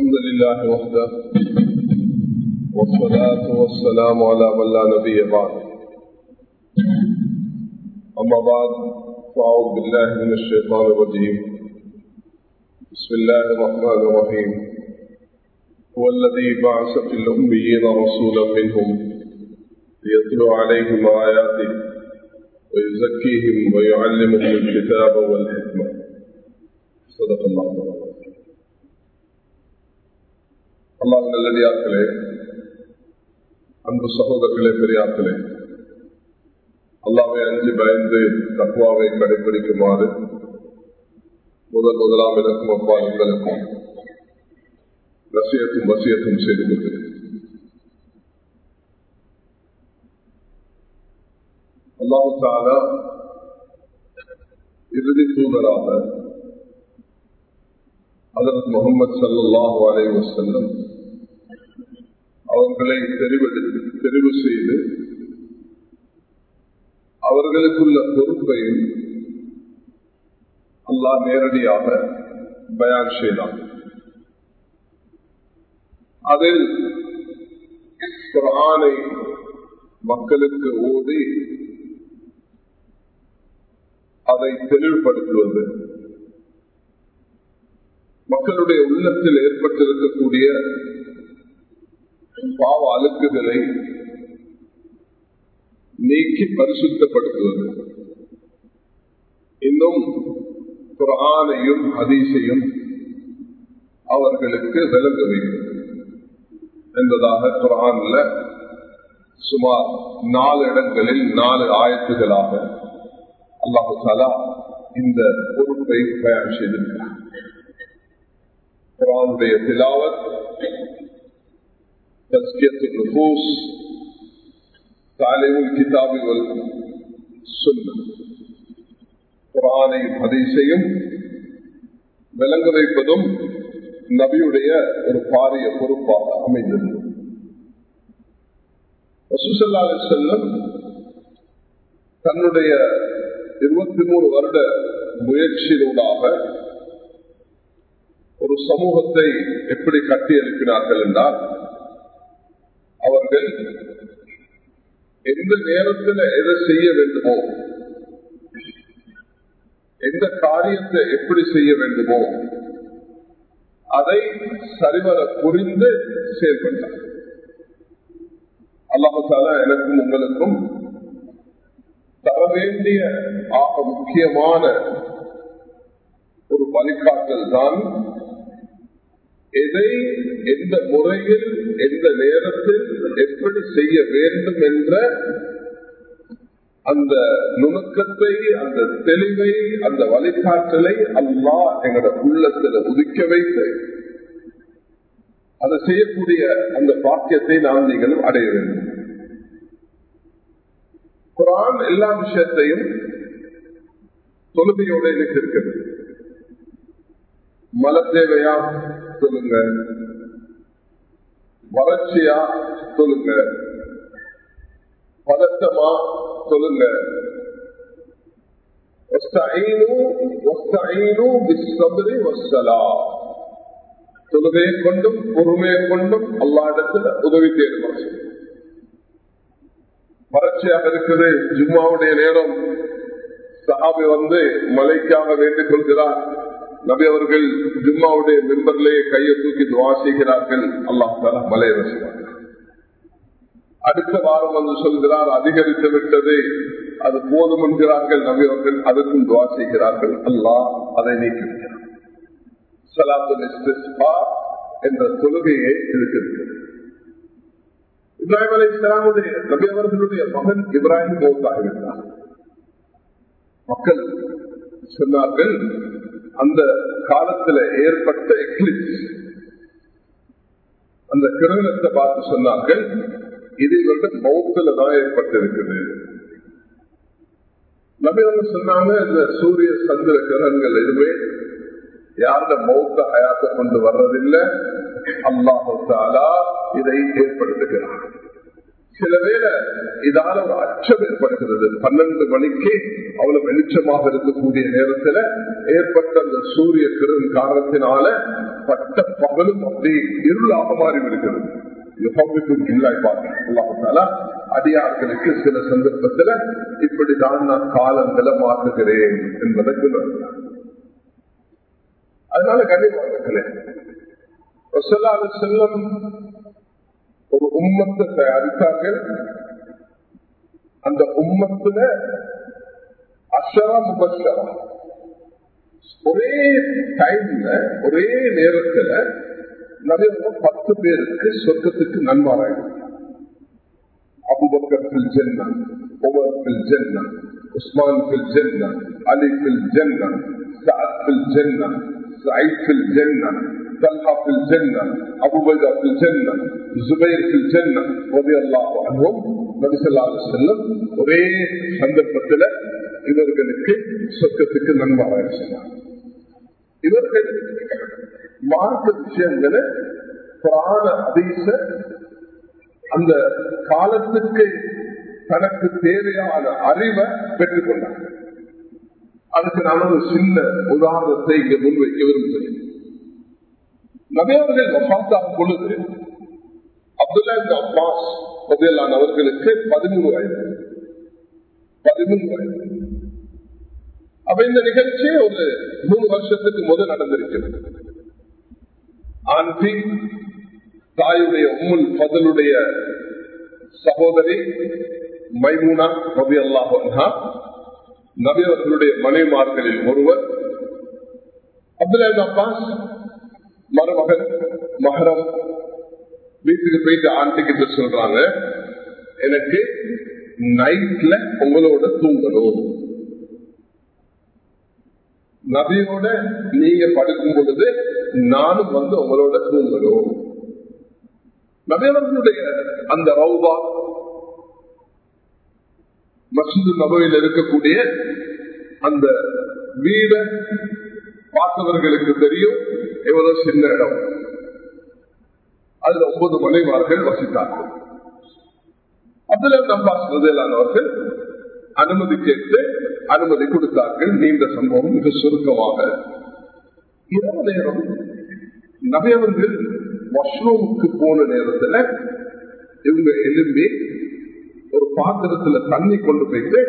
الحمد لله وحده والصلاة والسلام على من لا نبي بعد. أما بعد فأعوذ بالله من الشيطان الرجيم. بسم الله الرحمن الرحيم. هو الذي بعث في الأميين رسولا منهم ليتلو عليهم آياته ويزكيهم ويعلمهم الكتاب والحكمة. صدق الله. அல்லாஹ் நல்லடியார்களே அன்பு சகோதரர்களே பெரியார்களே அல்லாவை அஞ்சு பயந்து தக்குவாவை கடைபிடிக்குமாறு முதல் முதலாம் எனக்கும் அப்பா எங்களுக்கும் ரசியத்தும் வசியத்தும் செய்து கொள்கிறேன் அல்லாவுக்காக இறுதி தூதராக அதற்கு முகமது சல்லாஹூ அலை வசல்லம் அவர்களை தெரிவு தெரிவு செய்து அவர்களுக்குள்ள பொறுப்பையும் அல்லா நேரடியாக பயான் செய்தார் அதில் குரானை மக்களுக்கு ஓதி அதை தெளிவுபடுத்துவது மக்களுடைய உள்ளத்தில் ஏற்பட்டிருக்கக்கூடிய பாவ அழுக்குதலை நீக்கி பரிசுத்தப்படுத்துவது. இன்னும் குரானையும் ஹதீஸையும் அவர்களுக்கு விளங்க வேண்டும் என்பதாக குரான்ல சுமார் நாலு இடங்களில் நாலு ஆயத்துகளாக அல்லாஹு சாலா இந்த பொறுப்பை பயன் செய்திருக்கிறார் குரானுடைய திலாவத் تزكية النفوس تعليم الكتاب والسنة குரானையும் ஹதீஸையும் விளங்க வைப்பதும் நபியுடைய ஒரு பாரிய பொறுப்பாக அமைந்தது ரசூசல்லா செல்லம் தன்னுடைய இருபத்தி மூணு வருட முயற்சியினூடாக ஒரு சமூகத்தை எப்படி கட்டி எழுப்பினார்கள் என்றால் அவர்கள் எந்த நேரத்தில் எதை செய்ய வேண்டுமோ எந்த காரியத்தை எப்படி செய்ய வேண்டுமோ அதை சரிவர புரிந்து செயல்பட்டார். அல்லாமத்தால எனக்கும் உங்களுக்கும் தர வேண்டிய ஆக முக்கியமான ஒரு வழிகாட்டல் தான் எதை எந்த முறையில் எந்த நேரத்தில் எப்படி செய்ய வேண்டும் என்ற அந்த நுணுக்கத்தை அந்த தெளிவை அந்த வழிகாட்டலை அல்லா எங்களோட உள்ளத்துல உதிக்க வைத்து அதை செய்யக்கூடிய அந்த பாக்கியத்தை நாம் நீங்களும் அடைய வேண்டும். குரான் எல்லா விஷயத்தையும் தொழுமையோடு எனக்கு இருக்கிறது மல தேவையா? சொல்லுங்க. வறட்சியா சொல்லுங்க. பதட்டமா சொல்லுங்க. தொழுகையை கொண்டும் பொறுமையை கொண்டும் அல்லா இடத்துல உதவி தேடுமா வறட்சியாக இருக்குது ஜும்மாவுடைய நேரம். சஹாபி வந்து மலைக்காக வேண்டிக் கொள்கிறார். நபி அவர்கள் ஜும்மாவுடைய மெம்பர்லேயே கையை தூக்கி துவா செய்கிறார்கள். அல்லாஹ் மலையை ரசிவார்கள் அடுத்த வாரம் வந்து சொல்கிறார் அதிகரித்து விட்டது. அது போதும் என்கிறார்கள். நபி அவர்கள் அதற்கும் துவா செய்கிறார்கள். அல்லாஹ் அதை நீக்கிவிட்டார் என்ற தொழுகையை இருக்கிறது இப்ராஹிம் அலி இஸ்லாமுடைய நபி அவர்களுடைய மகன் இப்ராஹிம் மௌத்தாகிவிட்டார் மக்கள் சொன்னார்கள் அந்த காலத்துல ஏற்பட்ட எக்லிப்ஸ் அந்த கிரகணத்தை பார்த்து சொன்னார்கள் இது வந்து மௌத்துல தான் ஏற்பட்டிருக்குது. நம்ம சொன்னாங்க இந்த சூரிய சந்திர கிரகங்கள் எதுவுமே யாருட மௌத்த ஹயாத்த கொண்டு வர்றதில்லை. அல்லாஹாலா இதை ஏற்படுத்துகிறார் சில வேளை இதால ஒரு அச்சம் ஏற்படுகிறது. பன்னெண்டு மணிக்கு அவ்வளவு வெளிச்சமாக இருக்கக்கூடிய நேரத்துல ஏற்பட்ட அந்த சூரிய கிரண் காரணத்தினால பட்ட பகலும் அப்படி இருளாக மாறிவிடுகிறது. அடியார்களுக்கு சில சந்தர்ப்பத்துல இப்படிதான் நான் காலங்களை மாற்றுகிறேன் என்பதை அதனால கண்டிப்பாக செல்லம் ஒரு உம்மத்தை தயாரித்தார்கள். அந்த உம்மத்துல அஷரா முபஷரா. ஒரே டைம்ல ஒரே நேரத்துல நிறைய பத்து பேருக்கு சொர்க்கத்துக்கு நண்பாராயிடும் அபுபக்கர் பில் ஜென்னா உமர் பில் ஜென்னா உஸ்மான் பில் ஜென்னா அலி பில் ஜென்னா சாத் பில் தல்ஹா பில் ஜென்னன் அபுபைதா பில் ஜென்னன் ஜுபைர் பில் ஜென்னன் செல்லும் ஒரே சந்தர்ப்பத்தில் இவர்களுக்கு சொத்தத்துக்கு நண்பாக சொன்னார் இவர்கள் மார்க்க விஷயங்களை புராண அதிச அந்த காலத்துக்கு தனக்கு தேவையான அறிவை பெற்றுக் கொண்டார் அதுக்கு நான் ஒரு சின்ன உதாரணத்தை இங்கே முன்வைக்க விரும்புகிறேன் நபியவர்கள் வஃத்தாகும் பொழுது அப்துல்லா அப்பாஸ் பதிலான அவர்களுக்கு பதிமூணு வயது. பதிமூணு வயது. அப்ப இந்த நிகழ்ச்சி ஒரு மூணு வருஷத்துக்கு முதல் நடந்திருக்கிறது. ஆண்டி தாயுடைய உம்முல் பதலுடைய சகோதரி மைமூனா நபி அல்லாஹா நபி அவர்களுடைய மனைமார்களில் ஒருவர் அப்துல்லா அப்பாஸ் மருமகன் மகரம் வீட்டுக்கு போயிட்டு ஆண்டி கிட்ட சொல்றாங்க எனக்கு நைட்ல உங்களோட தூங்கணும். நபியோட நீங்க படுக்கும் பொழுது நானும் வந்து உங்களோட தூங்கணும். நபியவர்களுடைய அந்த ரவுபா மசூது நபையில் இருக்கக்கூடிய அந்த வீட பார்த்தவர்களுக்கு தெரியும். எவ்வளவு சின்ன இடம்? அதுல ஒன்பது மனைவார்கள் வசித்தார்கள். அப்துல்லா அப்பாஸ் முதலானவர்கள் அனுமதி கேட்டு அனுமதி கொடுத்தார்கள். நீண்ட சம்பவம் மிக சுருக்கமாக. இரவு நேரம் நகையவர்கள் வாஷ்ரூமுக்கு போன நேரத்துல இவங்க எழும்பி ஒரு பாத்திரத்துல தண்ணி கொண்டு போயிட்டு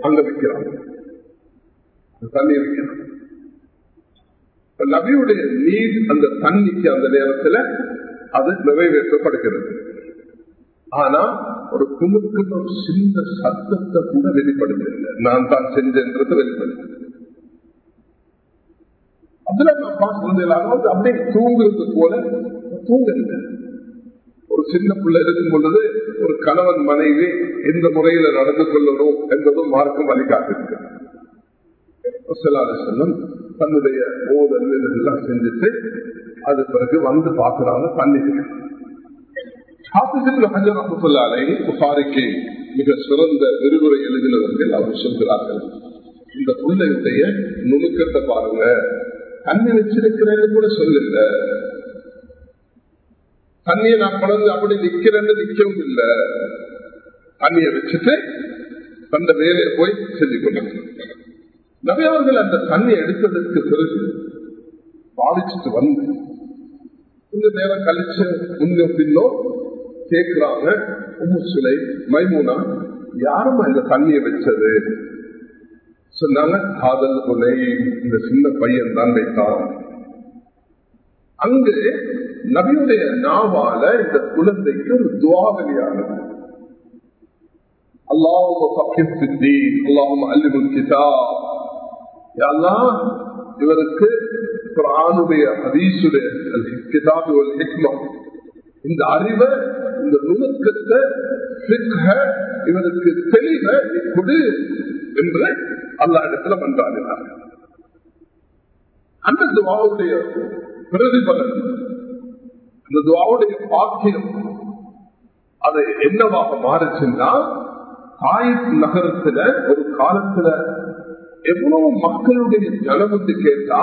அங்க வைக்கிறாங்க. தண்ணி வைக்கிறாங்க நபியுடைய நீர் அந்த தண்ணிக்கு அந்த நேரத்துல அது நிறைவேற்றப்படுகிறது. ஆனா ஒரு குமுக்கு ஒரு சின்ன சத்தத்தை கூட வெளிப்படுத்தவில்லை. நான் தான் செஞ்சேன்றது வெளிப்படுது அப்படியே தூங்குறது போல தூங்கல ஒரு சின்ன பிள்ளை இருக்கும் பொழுது ஒரு கணவன் மனைவி எந்த முறையில நடந்து கொள்ளணும் என்பதும் மார்க்கம் வழிகாட்டிருக்கு செல்லும் தன்னுடைய ஓதல் இதெல்லாம் செஞ்சுட்டு அது பிறகு வந்து பாக்குறாங்க பண்ணிட்டு புகாரிக்கு மிக சிறந்த விரிவுரை எழுதினவர்கள் அவர் சொல்கிறார்கள். இந்த பிள்ளையுடைய நுணுக்கத்தை பாருங்க. தண்ணி வச்சிருக்கிறேன்னு கூட சொல்லுங்க தண்ணியை நான் கொண்டு அப்படி நிக்கிறேன்னு நிக்கவும் இல்லை. தண்ணியை வச்சுட்டு அந்த வேலையை போய் செஞ்சு கொண்டாங்க நிறையவர்கள் அந்த தண்ணி எடுத்ததற்கு பிறகு பாதிச்சுட்டு வந்து கொஞ்ச நேரம் கழிச்சு முன்னோ பின்னோ கேட்கிறாங்க உம்மு சுலை மைமூனா யாரும் இந்த தண்ணியை வச்சது? சொன்னாங்க காதல் கொலை இந்த சின்ன பையன் தான் வைத்தான். அங்கு நபியுடைய நாவால இந்த குழந்தைக்கு ஒரு துவாவலியானது இவருக்கு இந்த அறிவை இந்த நுணுக்கத்தை இவருக்கு தெளிவை கொடு என்று அல்லா இடத்துல பண்றாங்க அந்த துவாவுடைய பிரதிபலன் அந்த துவாவுடைய பாக்கியம் அது என்னவாக மாறுச்சுன்னா தாயிப் நகரத்துல ஒரு காலத்துல எவ்வளவு மக்களுடைய செலவுக்கு கேட்டா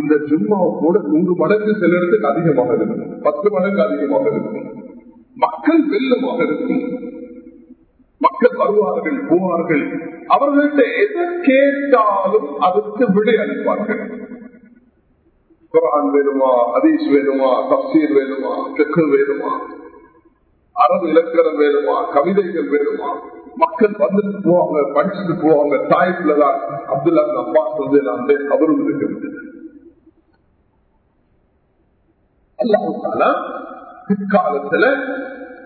இந்த ஜும்மாவை கூட நூறு மடங்கு சில இடத்துக்கு அதிகமாக இருக்கும். பத்து மடங்கு அதிகமாக இருக்கும். மக்கள் வெள்ளமாக இருக்கும். மக்கள் வருவார்கள் போவார்கள். அவர்கள்ட்ட எதை கேட்டாலும் அதுக்கு விடை அளிப்பார்கள். குரான் வேணுமா ஹதீஸ் வேணுமா தப்சீர் வேணுமா தெற்கு வேணுமா அரபு இலக்கணம் வேணுமா கவிதைகள் வேணுமா? மக்கள் வந்துட்டு போவாங்க படிச்சுட்டு போவாங்க. தாய்ப்புல தான் அப்துல்லா அப்பா வந்து நான் அவரும் விட்டது அல்லாவுக்கான பிற்காலத்துல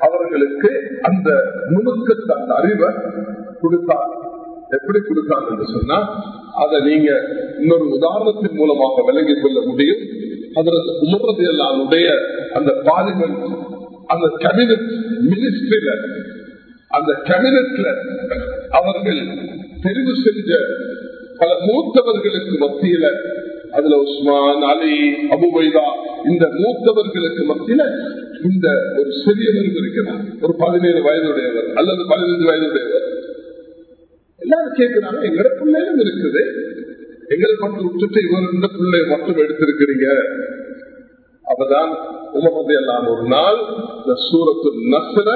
அவர்களுக்கு அந்த நுணுக்கத்தை அந்த அறிவை கொடுத்தார். எப்படி கொடுத்தாங்க என்று சொன்னா அதை நீங்க இன்னொரு உதாரணத்தின் மூலமாக விளங்கிக் கொள்ள முடியும். அதற்கு உமர்றது எல்லாருடைய அந்த பார்லிமெண்ட் அந்த கேபினட் மினிஸ்ட்ரியில அந்த கேபினட்ல அவர்கள் தெரிவு செஞ்ச பல மூத்தவர்களுக்கு மத்தியில அதுல உஸ்மான் அலி அபுபைதா இந்த மூத்தவர்களுக்கு மத்தியில இந்த ஒரு சிறியவரும் இருக்கிறார். ஒரு பதினேழு வயதுடையவர் அல்லது பதினைந்து வயதுடையவர். எல்லாரும் கேட்கிறாங்க எங்கட பிள்ளைகளும் இருக்குது. எங்களை மட்டும் விட்டுட்டு இவர் இந்த பிள்ளைய மட்டும் எடுத்திருக்கிறீங்க. அப்பதான் உமரது எல்லாம் ஒரு நாள் இந்த சூரத்து நசர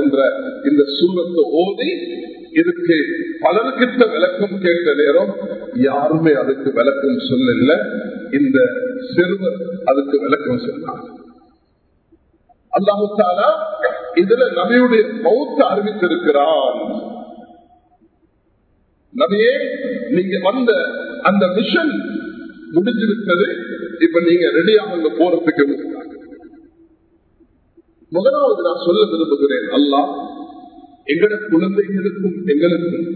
என்ற இந்த சூரத்தை ஓதி இதுக்கு பலர்கிட்ட விளக்கம் கேட்ட நேரம் யாருமே அதுக்கு விளக்கம் சொல்லல. இந்த சிறுவர் அதுக்கு விளக்கம் சொன்னார். அல்லாஹாலா இதுல நபியுடைய மௌத்த அறிவித்திருக்கிறான். நபியே நீங்க வந்த அந்த மிஷன் முடிஞ்சு விட்டது இப்ப நீங்க ரெடியாக போறதுக்கு முதலாவது நான் சொல்ல விரும்புகிறேன் அல்லா எங்கட குழந்தைகளுக்கும் எங்களுக்கும்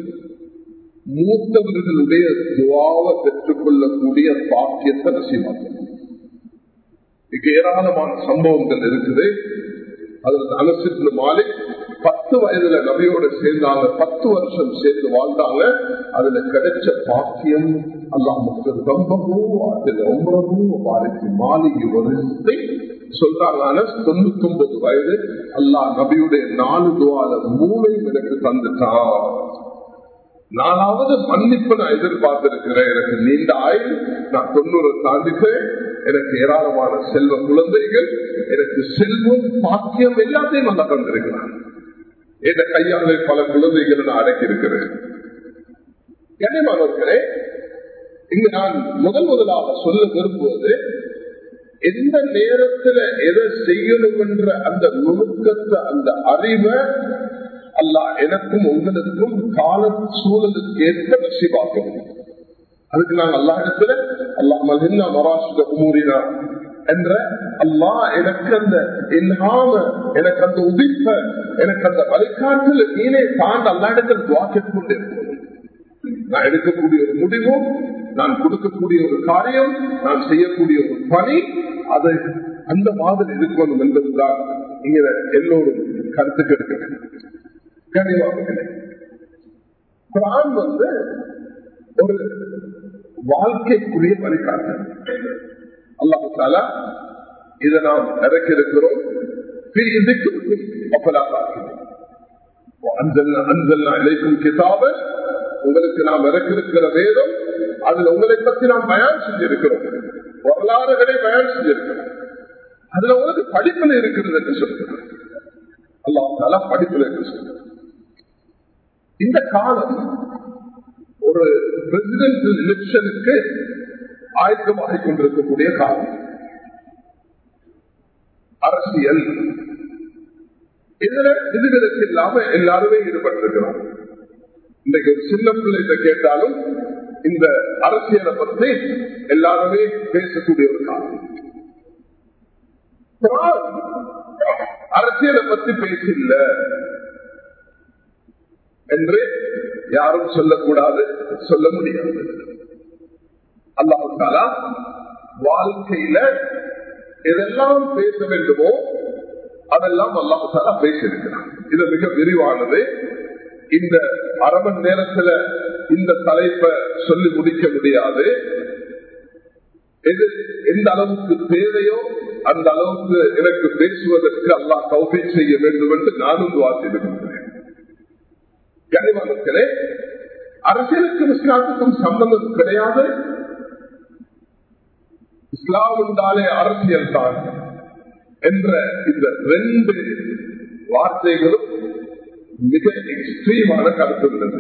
மூத்தவர்களுடைய துவாவை பெற்றுக் கொள்ளக்கூடிய பாக்கியத்தை நசிவாக்கும் மிக ஏராளமான சம்பவங்கள் இருக்குது. அதுல அலசிட்டு மாலை பத்து வயதுல நபியோட சேர்ந்தாங்க பத்து வருஷம் சேர்ந்து வாழ்ந்தாங்க. அதுல கிடைச்ச பாக்கியம் அல்லாஹ் மக்கள் ரொம்பவும் அதுல ரொம்பவும் பாதிக்கு மாளிகை வருஷத்தை சொல்றாங்க தொண்ணூத்தி ஒன்பது வயது. அல்லாஹ் நபியுடைய நாலு துவால மூளையும் எனக்கு தந்துட்டான் நாலாவது மன்னிப்பு நான் எதிர்பார்த்திருக்கிறேன். எனக்கு நீண்ட ஆயுள் நான் தொண்ணூறு தாண்டிட்டேன் எனக்கு ஏராளமான செல்வ குழந்தைகள் எனக்கு செல்வம் பாக்கியம் எல்லாத்தையும் நல்லா தந்திருக்கிறான். என் கையாலே பல குழந்தைகள் நான் அடக்கி இருக்கிறேன் கண்ணியமானவர்களே இங்கு நான் முதல் முதலாக சொல்ல விரும்புவது எந்த நேரத்துல எதை செய்யணும் என்ற அந்த நுணுக்கத்தை அந்த அறிவை அல்லா எனக்கும் உங்களுக்கும் கால சூழலுக்கு ஏற்ப நசிவாக்கணும் அதுக்கு நான் அல்லா இடத்துல அல்லா மகிழ்னா மராசுட உமூரினா என்ற அல்லா எனக்கு அந்த இல்லாம எனக்கு அந்த உதிப்ப எனக்கு அந்த வழிகாட்டில் நீனே தாண்ட அல்லா இடத்தில் துவாக்கிக் நான் எடுக்கக்கூடிய ஒரு முடிவும் நான் கொடுக்கக்கூடிய ஒரு காரியம் நான் செய்யக்கூடிய ஒரு பணி அதை அந்த மாதிரி இருக்கணும் என்பதுதான் இங்க எல்லோரும் கருத்துக்கு எடுக்க கனிவாக குரான் வந்து ஒரு வாழ்க்கைக்குரிய வழிகாட்டு அல்லாஹால இதை நாம் இறக்கிருக்கிறோம் உங்களுக்கு நாம் இறக்கிருக்கிற வேதம் அதுல உங்களை பத்தி நாம் பயன் செஞ்சிருக்கிறோம். வரலாறுகளை பயன் செஞ்சிருக்கிறோம். அதுல உங்களுக்கு படிப்புல இருக்கிறது என்று சொல்லுகிறேன் அல்லாஹால படிப்புல என்று சொல்லுகிறேன் இந்த காலம் ஒரு பிரசிடென்சியல் எலெக்ஷனுக்கு ஆயத்தமாக கொண்டிருக்கக்கூடிய காலம். அரசியல். இதுல விதிவிலக்கு இல்லாம எல்லாருமே ஈடுபட்டிருக்கிறோம். இன்னைக்கு ஒரு சின்ன பிள்ளைகிட்ட கேட்டாலும் இந்த அரசியலை பற்றி எல்லாருமே பேசக்கூடிய ஒரு காலம். அரசியலை பத்தி பேசல என்று யாரும் சொல்லக்கூடாது சொல்ல முடியாது. அல்லாஹாலா வாழ்க்கையில எதெல்லாம் பேச வேண்டுமோ அதெல்லாம் அல்லாஹாலா பேசியிருக்கிறான். இது மிக விரிவானது. இந்த அரை மணி நேரத்துல இந்த தலைப்பை சொல்லி முடிக்க முடியாது. எது எந்த அளவுக்கு தேவையோ அந்த அளவுக்கு எனக்கு பேசுவதற்கு அல்லாஹ் கௌபி செய்ய வேண்டும் என்று நானும் வாசிடுகின்றேன் கனிமனத்திலே அரசியலுக்கும் இஸ்லாத்துக்கும் சம்பந்தம் கிடையாது. இஸ்லாம் என்றாலே அரசியல் தான் என்ற இந்த ரெண்டு வார்த்தைகளும் மிக எக்ஸ்ட்ரீமான கருத்து உள்ளது.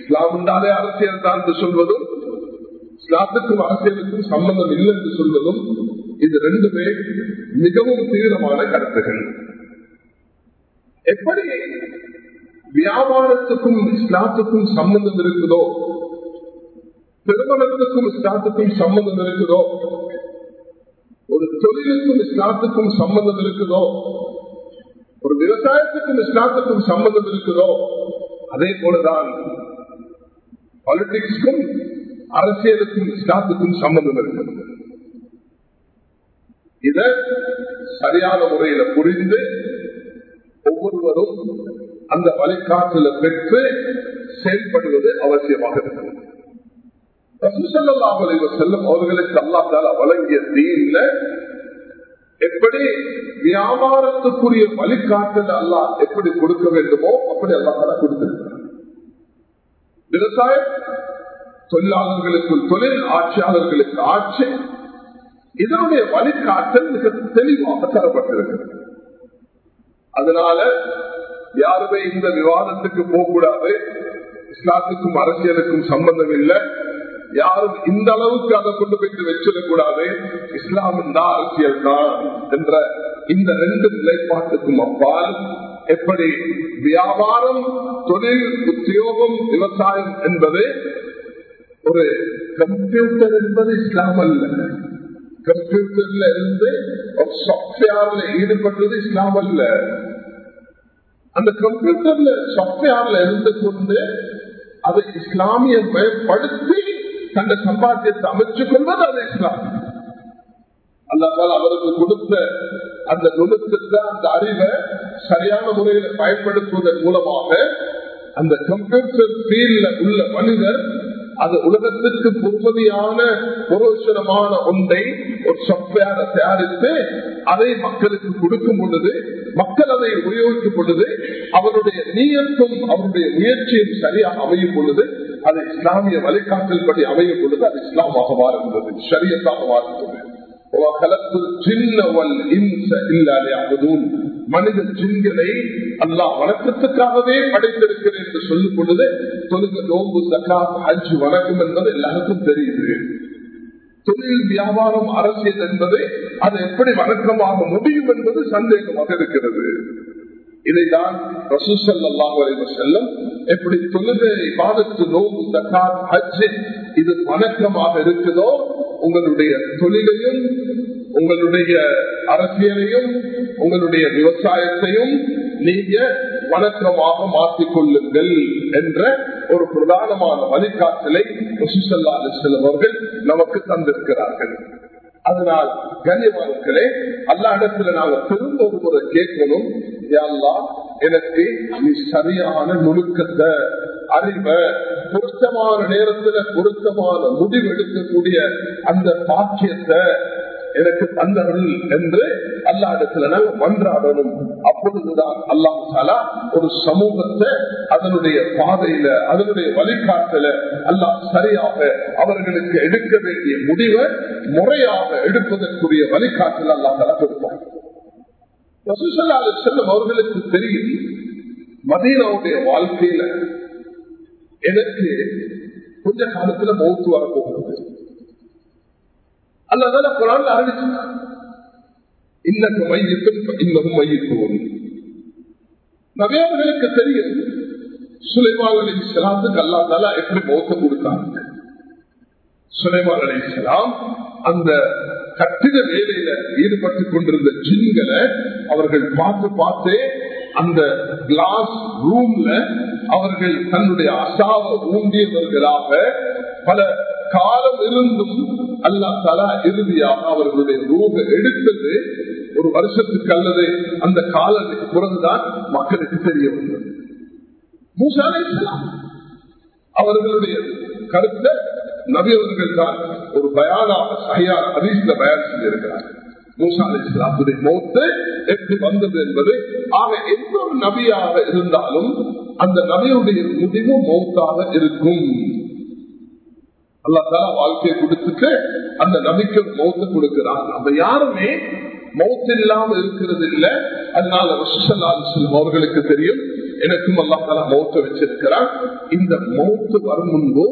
இஸ்லாம் என்றாலே அரசியல் தான் என்று சொல்வதும் இஸ்லாத்துக்கும் அரசியலுக்கும் சம்பந்தம் இல்லை என்று சொல்வதும் இது ரெண்டுமே மிகவும் தீவிரமான கருத்துகள். எப்படி வியாபாரத்துக்கும் இஸ்லாத்துக்கும் சம்பந்தம் இருக்குதோ திருமணத்துக்கும் இஸ்லாத்துக்கும் சம்பந்தம் இருக்குதோ? ஒரு தொழிலுக்கும் இஸ்லாத்துக்கும் சம்பந்தம் இருக்குதோ? ஒரு விவசாயத்துக்கும் இஸ்லாத்துக்கும் சம்பந்தம் இருக்குதோ? அதே போலதான் பாலிடிக்ஸ்க்கும் அரசியலுக்கும் இஸ்லாத்துக்கும் சம்பந்தம் இருக்கிறது இத சரியான முறையில புரிந்து ஒவ்வொருவரும் அந்த வழிகாட்டுல பெற்று செயல்படுவது அவசியமாக இருக்கிறது செல்லும் அவர்களுக்கு அல்லாத்தால வழங்கிய தீன்ல எப்படி வியாபாரத்துக்குரிய வழிகாட்டல் அல்லா எப்படி கொடுக்க வேண்டுமோ அப்படி அல்லாத்தால கொடுத்திருக்கிறார் விவசாயம் தொழிலாளர்களுக்கு தொழில் ஆட்சியாளர்களுக்கு ஆட்சி இதனுடைய வழிகாட்டல் மிக தெளிவாக தரப்பட்டிருக்கிறது. அதனால யாருமே இந்த விவாதத்துக்கு போகக்கூடாது இஸ்லாத்துக்கும் அரசியலுக்கும் சம்பந்தம் இல்லை. யாரும் இந்த அளவுக்கு அதை கொண்டு போயிட்டு வச்சிடக்கூடாது. இஸ்லாம் தான் அரசியல் தான் என்ற இந்த ரெண்டு நிலைப்பாட்டுக்கும் அப்பால் எப்படி வியாபாரம் தொழில் உத்தியோகம் விவசாயம் என்பது ஒரு கம்ப்யூட்டர் என்பது இஸ்லாம் அல்ல. கம்ப்யூட்டர்ல இருந்து ஒரு சாப்ட்வேர்ல ஈடுபட்டது இஸ்லாம் அல்ல. அந்த கம்ப்யூட்டர்ல சாப்ட்வேர்ல இருந்து கொண்டு அதை இஸ்லாமிய பயன்படுத்தி தந்த சம்பாத்தியத்தை அமைச்சுக் கொள்வது அது இஸ்லாம். அல்லாத்தால் அவருக்கு கொடுத்த அந்த நுணுக்கத்தை அந்த அறிவை சரியான முறையில பயன்படுத்துவதன் மூலமாக அந்த கம்ப்யூட்டர் ஃபீல்ட்ல உள்ள மனிதர் அது உலகத்திற்கு பொறுமதியான புரோஷனமான ஒன்றை ஒரு சாப்ட்வேரை தயாரித்து அதை மக்களுக்கு கொடுக்கும் பொழுது மக்கள் அதை உபயோகிக்கும் பொழுது அவருடைய நீயத்தும் அவருடைய முயற்சியும் சரியாக அமையும் பொழுது அது இஸ்லாமிய வழிகாட்டல் படி அமையும் பொழுது அது இஸ்லாமாக மாறுகிறது சரியத்தாக மாறுகிறது மனித ஜின்களை அல்லா வணக்கத்துக்காகவே படைத்திருக்கிறேன் என்று சொல்லும் பொழுது தொழுக நோம்பு சக்காத் அஞ்சு வணக்கம் என்பது எல்லாருக்கும் தெரியுது. தொழில் வியாபாரம் அரசியல் என்பது அது எப்படி வணக்கமாக முடியும் என்பது சந்தேகமாக இருக்கிறது. இதைதான் செல்லும் எப்படி தொழுகை பாதத்து நோம்பு தக்கார் ஹஜ் இது வணக்கமாக இருக்குதோ உங்களுடைய தொழிலையும் உங்களுடைய அரசியலையும் உங்களுடைய விவசாயத்தையும் நீங்க வணக்கமாக மாற்றிக் கொள்ளுங்கள் என்ற ஒரு பிரதானமான வழிகாட்டலை அவர்கள் நமக்கு தந்திருக்கிறார்கள். அதனால் கண்ணியமானே அல்லா இடத்துல நாங்க திரும்ப ஒரு முறை கேட்கணும் எனக்கு நீ சரியான நுணுக்கத்தை அறிவை பொருத்தமான நேரத்துல பொருத்தமான முடிவு எடுக்கக்கூடிய அந்த பாக்கியத்தை எனக்கு தந்தவர்கள் என்று அல்லாடத்துல நாங்கள் மன்றாடணும் அப்பொழுதுதான் அல்லாஹ் சாலா ஒரு சமூகத்தை அதனுடைய பாதையில அதனுடைய வழிகாட்டல அல்லாஹ் சரியாக அவர்களுக்கு எடுக்க வேண்டிய முடிவை முறையாக எடுப்பதற்குரிய வழிகாட்டல் அல்லா தலா கொடுப்பார் செல்லும் அவர்களுக்கு தெரியும் மதீனாவுடைய வாழ்க்கையில எனக்கு கொஞ்ச காலத்துல மௌத்து வரப்போகிறது அல்லதான குரான் அறிவிச்சிருக்காங்க இன்னக்கு மையத்தும் இன்னமும் மையத்துவோம் நவையவர்களுக்கு தெரியும் சுலைமான் அலி இஸ்லாத்துக்கு அல்லா தாலா எப்படி மௌத்த கொடுத்தாங்க சுலைமான் அலி இஸ்லாம் அந்த கட்டிட வேலையில ஈடுபட்டுக் கொண்டிருந்த ஜின்களை அவர்கள் பார்த்து பார்த்தே அந்த கிளாஸ் ரூம்ல அவர்கள் தன்னுடைய அசாவ ஊண்டியவர்களாக பல காலம் இருந்தும் அல்லா தலா இறுதியாக அவர்களுடைய ரூப எடுத்தது. ஒரு வருஷத்துக்கு அல்லது அந்த காலத்துக்கு பிறகுதான் மக்களுக்கு தெரிய வந்தது. அவர்களுடைய கருத்தை நபியவர்கள் தான் ஒரு பயானாக சரியா அதிர்ஷ்ட பயன் செஞ்சிருக்கிறார். மூசா அலி இஸ்லாத்துடைய மௌத்து எப்படி வந்தது என்பது ஆக எந்த ஒரு நபியாக இருந்தாலும் அந்த நபியுடைய முடிவு மௌத்தாக இருக்கும். அல்லா வாழ்க்கையை கொடுத்துட்டு அந்த நபிக்கு மௌத்து கொடுக்கிறான். நம்ம யாருமே மௌத் இல்லாம இருக்கிறது இல்ல. அதனால ரசூசல்லாஹு அவர்களுக்கு தெரியும் எனக்கும் அல்லா மௌத்த வச்சிருக்கிறான். இந்த மௌத்து வரும் முன்பு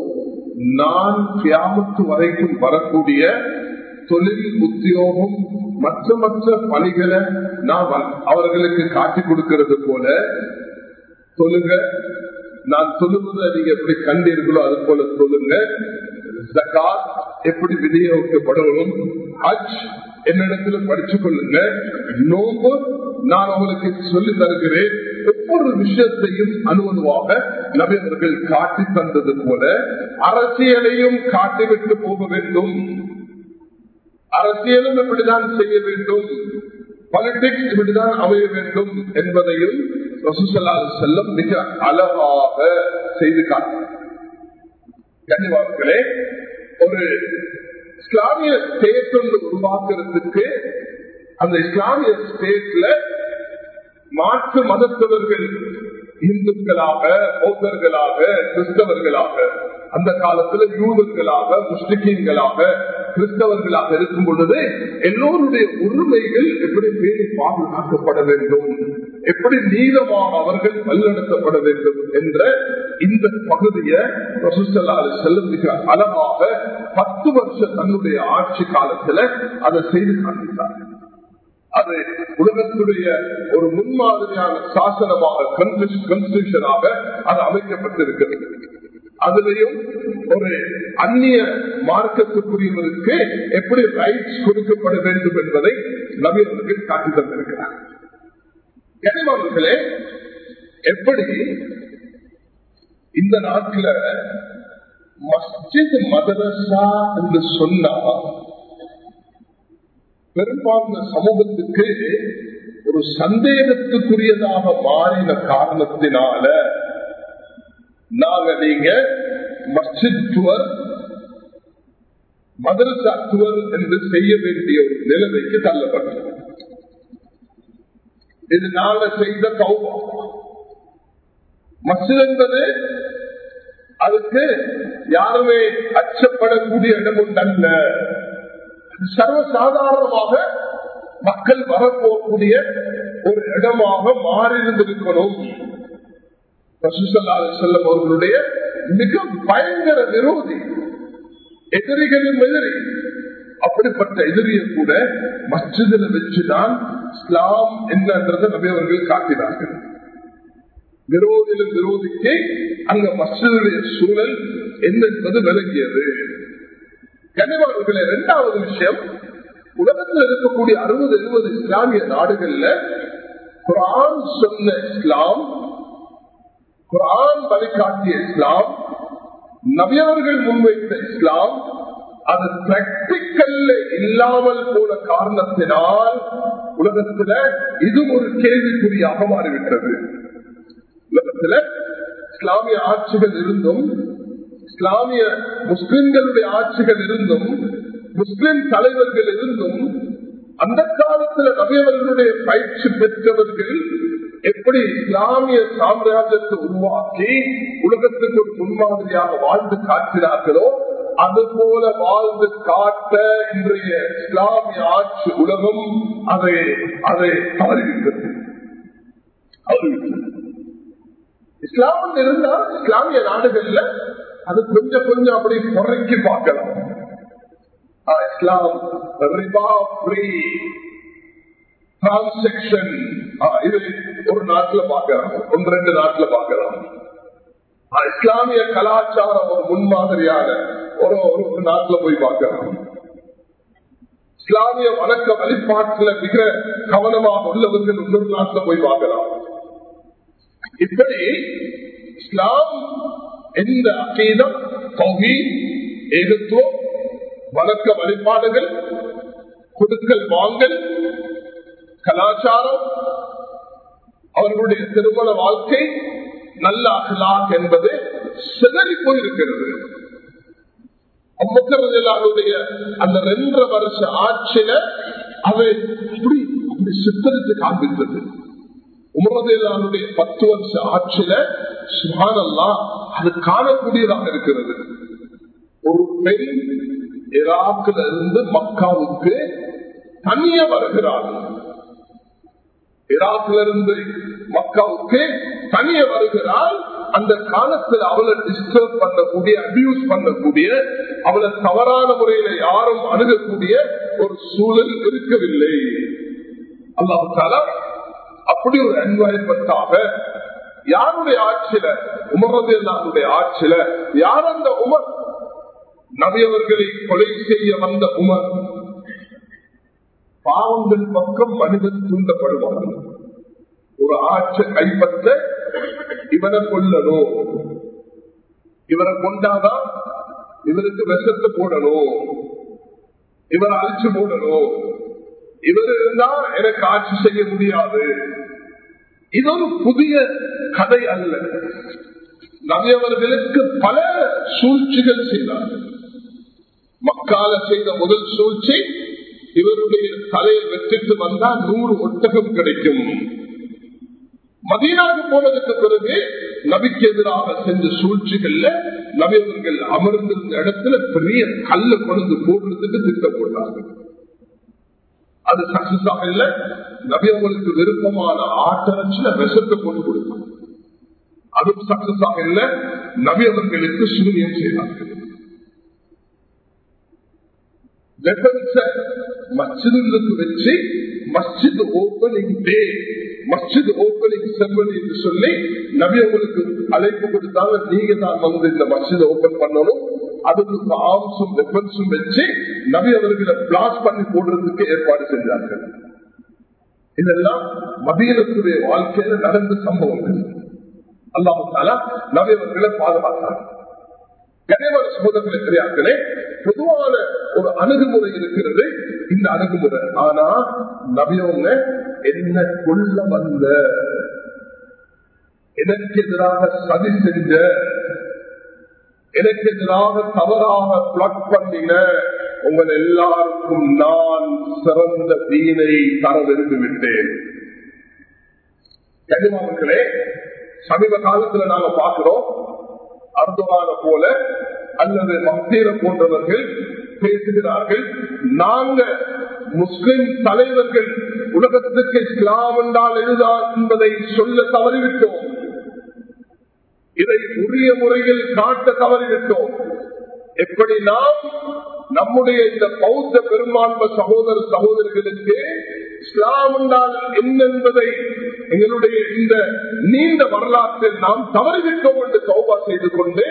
நான் கியாமத்து வரைக்கும் வரக்கூடிய தொழில் உத்தியோகம் மற்ற மற்ற பணிகளை நான் அவர்களுக்கு காட்டி கொடுக்கிறது போல தொழுங்க. நான் சொல்லுவதை நீங்க எப்படி கண்டீர்களோ அது போல சொல்லுங்க ஜக்காத் எப்படி விநியோகிக்கப்படணும்? ஹஜ் என்னிடத்தில் படிச்சு கொள்ளுங்க நோம்பு நான் உங்களுக்கு சொல்லி தருகிறேன். ஒவ்வொரு விஷயத்தையும் அணுவணுவாக நபர்கள் காட்டி தந்தது போல அரசியலையும் காட்டிவிட்டு போக வேண்டும். அரசியலும் இப்படிதான் செய்ய வேண்டும். பாலிடிக்ஸ் இப்படிதான் அமைய வேண்டும் என்பதையும் செல்லம் மிக அழகாக செய்து காட்டினார். கன்னிவார்களே ஒரு இஸ்லாமிய ஸ்டேட் ஒன்று உருவாக்குறதுக்கு அந்த இஸ்லாமிய ஸ்டேட்ல மாற்று மதத்தவர்கள் இந்துக்களாக பௌத்தர்களாக கிறிஸ்தவர்களாக அந்த காலத்துல யூதர்களாக முஸ்லிம்களாக கிறிஸ்தவர்களாக இருக்கும் பொழுது எல்லோருடைய உரிமைகள் எப்படி பேணி பாதுகாக்கப்பட வேண்டும்? எப்படி நீளமாக அவர்கள் வழிநடத்தப்பட வேண்டும் என்ற இந்த பகுதியை செல்லும் மிக அழகாக பத்து வருஷம் தன்னுடைய ஆட்சி காலத்துல அதை செய்து காண்பித்தார்கள் அது உலகத்துடைய ஒரு முன்மாதிரியான சாசனமாக கன்ஸ்டியூஷனாக அது அமைக்கப்பட்டிருக்கிறது. அதுலயும் ஒரு அந்நிய மார்க்கத்துக்குரியவருக்கு எப்படி ரைட்ஸ் கொடுக்கப்பட வேண்டும் என்பதை நவீனர்கள் காட்டி தந்திருக்கிறார். கனிமார்களே எப்படி இந்த நாட்டில் மஸ்ஜித் மதரசா என்று சொன்னா பெரும்பான்மை சமூகத்துக்கு ஒரு சந்தேகத்துக்குரியதாக மாறின காரணத்தினால நாங்க நீங்க மஸ்ஜித் துவர் மதரசா துவர் என்று செய்ய வேண்டிய ஒரு நிலைமைக்கு தள்ளப்பட்டோம். இது நாங்க செய்த கௌபம் மசித் என்பது அதுக்கு யாருமே அச்சப்படக்கூடிய இடம் ஒன்றல்ல. சர்வசாதாரணமாக மக்கள் வரப்போகக்கூடிய ஒரு இடமாக மாறியிருந்திருக்கணும். செல்லம் அவர்களுடைய மிக பயங்கர விரோதி எதிரிகளின் எதிரி அப்படிப்பட்ட எதிரியை கூட மஸ்ஜிதில் வச்சுதான் இஸ்லாம் என்னன்றதை நபியவர்கள் காட்டினார்கள். விரோதிலும் விரோதிக்கு அங்க மஸ்ஜிதுடைய சூழல் என்னென்பது விளங்கியது. கனிவாளர்களே இரண்டாவது விஷயம் உலகத்தில் இருக்கக்கூடிய அறுபது எழுபது இஸ்லாமிய நாடுகள்ல குரான் சொன்ன இஸ்லாம் குரான் வழிகாட்டிய இஸ்லாம் நபியவர்கள் முன்வைத்த இஸ்லாம் அது பிராக்டிக்கல்ல இல்லாமல் போன காரணத்தினால் உலகத்துல இது ஒரு கேள்விக்குறியாக மாறிவிட்டது. உலகத்துல இஸ்லாமிய ஆட்சிகள் இருந்தும் இஸ்லாமிய முஸ்லிம்களுடைய ஆட்சிகள் இருந்தும் முஸ்லிம் தலைவர்கள் இருந்தும் அந்த காலத்துல நபியவர்களுடைய பயிற்சி பெற்றவர்கள் எப்படி இஸ்லாமிய சாம்ராஜ்யத்தை உருவாக்கி உலகத்துக்கு ஒரு முன்மாதிரியாக வாழ்ந்து காட்டினார்களோ அது போல வாழ்ந்து காட்ட இன்றைய இஸ்லாமிய ஆட்சி உலகம் அதை அதை தவறிவிட்டது இஸ்லாம் இருந்தால் இஸ்லாமிய நாடுகள்ல அது கொஞ்சம் கொஞ்சம் அப்படி குறைக்கி பார்க்கலாம். இஸ்லாம் ரிபா ஃப்ரீ டிரான்சாக்சன் இது ஒரு நாட்டுல பார்க்கலாம். ஒன்று ரெண்டு நாட்டுல பார்க்கலாம். இஸ்லாமிய கலாச்சாரம் ஒரு முன்மாதிரியாக ஒரு ஒரு நாட்டுல போய் பார்க்கலாம். இஸ்லாமிய வணக்க வழிபாட்டுல மிக கவனமாக உள்ளவர்கள் இன்னொரு நாட்டுல போய் பார்க்கலாம். இப்படி இஸ்லாம் எந்த அகீதம் கௌகி ஏகத்துவம் வணக்க வழிபாடுகள் கொடுக்கல் வாங்கல் கலாச்சாரம் அவர்களுடைய திருமண வாழ்க்கை நல்ல அகலாக் என்பது சிதறி போயிருக்கிறது. அம்மக்கருடைய அந்த ரெண்டரை வருஷ ஆட்சியில அவை அப்படி அப்படி சித்தரித்து காண்பித்தது. உமரதையிலானுடைய பத்து வருஷ ஆட்சியில சுகானல்லா அது காணக்கூடியதாக இருக்கிறது. ஒரு பெண் ஈராக்கில் இருந்து மக்காவுக்கு தனிய வருகிறார் ஈராக்கிலிருந்து மக்காவுக்கு தனிய வருகிறாள். அந்த காலத்தில் அவளை டிஸ்டர்ப் பண்ணக்கூடிய அபியூஸ் பண்ணக்கூடிய அவளை தவறான முறையில யாரும் அணுகக்கூடிய ஒரு சூழல் இருக்கவில்லை. அல்லாஹால அப்படி ஒரு அன்வாய்ப்பட்டாக யாருடைய ஆட்சியில உமரது எல்லாருடைய ஆட்சியில யார் அந்த உமர்? நபியவர்களை கொலை செய்ய வந்த உமர். பாவங்கள் பக்கம் மனிதன் தூண்டப்படுவார்கள் ஒரு ஆட்சி கைப்பற்ற இவரை கொல்லணும் இவரை கொண்டாதான் இவருக்கு விஷத்தை போடணும் இவரை அழிச்சு போடணும் இவர் இருந்தா எனக்கு ஆட்சி செய்ய முடியாது. இது ஒரு புதிய கதை அல்ல நவியவர்களுக்கு பல சூழ்ச்சிகள் செய்தார்கள் மக்கால செய்த முதல் சூழ்ச்சி இவருடைய தலையை வெற்றிட்டு வந்தா நூறு ஒட்டகம் கிடைக்கும் மதீனாவுக்கு போனதுக்கு பிறகு நபிக்கு எதிராக செஞ்ச சூழ்ச்சிகள்ல நபியவர்கள் அமர்ந்திருந்த இடத்துல பெரிய கல்ல கொண்டு போடுறதுக்கு திட்டம் போட்டார்கள் அது சக்சஸ் ஆக இல்ல நபியவங்களுக்கு விருப்பமான ஆட்டரச்சில விஷத்தை போட்டு கொடுத்தாங்க அதுவும் சக்சஸ் ஆக இல்ல நபியவர்களுக்கு சூரியம் செய்தார்கள். மஸ்ஜிதுக்கு வச்சு மஸ்ஜித் ஓபனிங் டே மஸ்ஜித் ஓப்பனிங் செம்மன் என்று சொல்லி நபி உங்களுக்கு அழைப்பு கொடுத்தாங்க. நீங்க தான் வந்து இந்த மஸ்ஜித் ஓபன் பண்ணணும். அதுக்கு ஆர்ம்ஸும் வெப்பன்ஸும் வச்சு நபி அவர்களை பிளாஸ் பண்ணி போடுறதுக்கு ஏற்பாடு செஞ்சார்கள் இதெல்லாம் மதியத்துடைய வாழ்க்கையில நடந்த சம்பவங்கள். அல்லாம நபி அவர்களை பாதுகாத்தார்கள் கனிமன சமூகத்தில் தெரியார்களே பொதுவான ஒரு அணுகுமுறை இருக்கிறது. இந்த அணுகுமுறை ஆனா நபியவங்க என்ன கொள்ள வந்த? எனக்கு எதிராக சதி செஞ்ச? எனக்கு எதிராக தவறாக பிளக் பண்ணின? உங்கள் எல்லாருக்கும் நான் சிறந்த தீனை தர விரும்பிவிட்டேன். கனிமாவர்களே சமீப காலத்துல நாங்க பார்க்கிறோம் அர்துவான போல அல்லது மக்தீர போன்றவர்கள் பேசுகிறார்கள். நாங்க முஸ்லிம் தலைவர்கள் உலகத்துக்கு இஸ்லாம் என்றால் எதுதான் என்பதை சொல்ல தவறிவிட்டோம். இதை உரிய முறையில் காட்ட தவறிவிட்டோம். எப்படி நாம் நம்முடைய இந்த பௌத்த பெரும்பான்மை சகோதர சகோதரிகளுக்கு இஸ்லாம் என்றால் என்ன என்பதை எங்களுடைய இந்த நீண்ட வரலாற்றில் நாம் தவறிவிட்டோம் என்று சௌபா செய்து கொண்டு